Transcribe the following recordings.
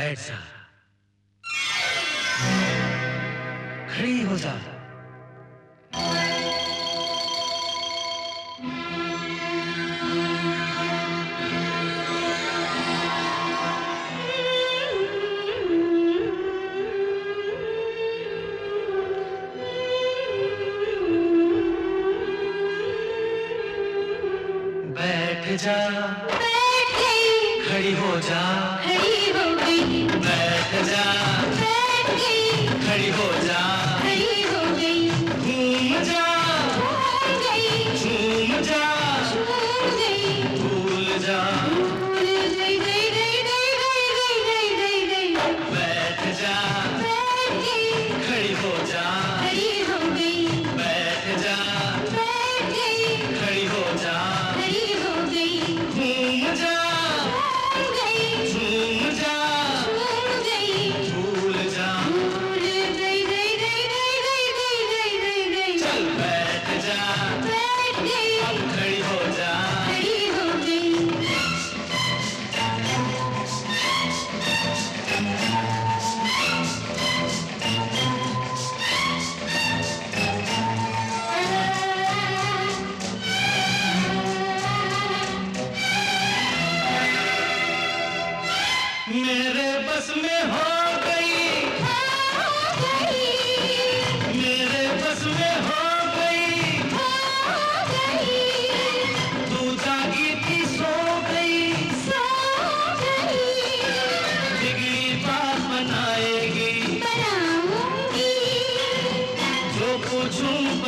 बैठ सा खड़ी हो जा। बैठ जा। खड़ी हो जा। खड़ी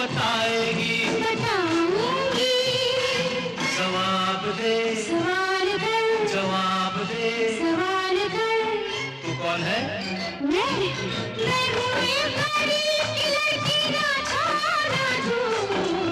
बताएगी। बताएगी। जवाब दे। सवाल कर। जवाब दे। सवाल कर। तू कौन है? मैं मैं हूँ लड़की ना छोड़ ना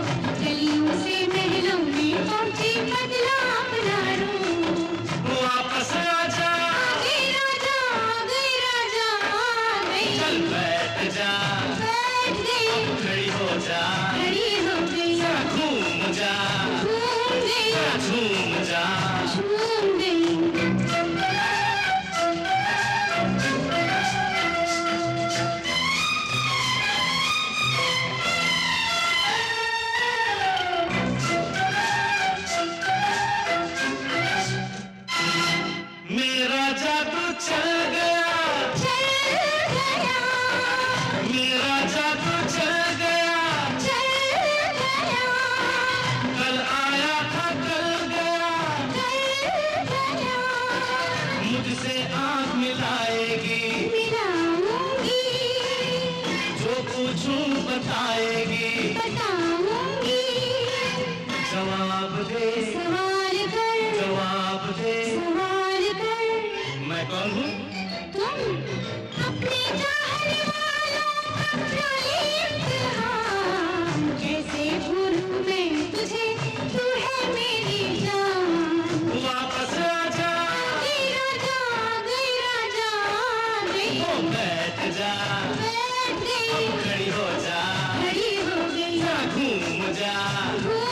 Aleluia.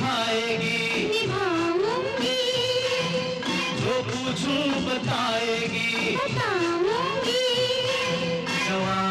निभाएगी। निभाऊँगी। जो पूछूँ बताएगी। बताऊँगी। जवान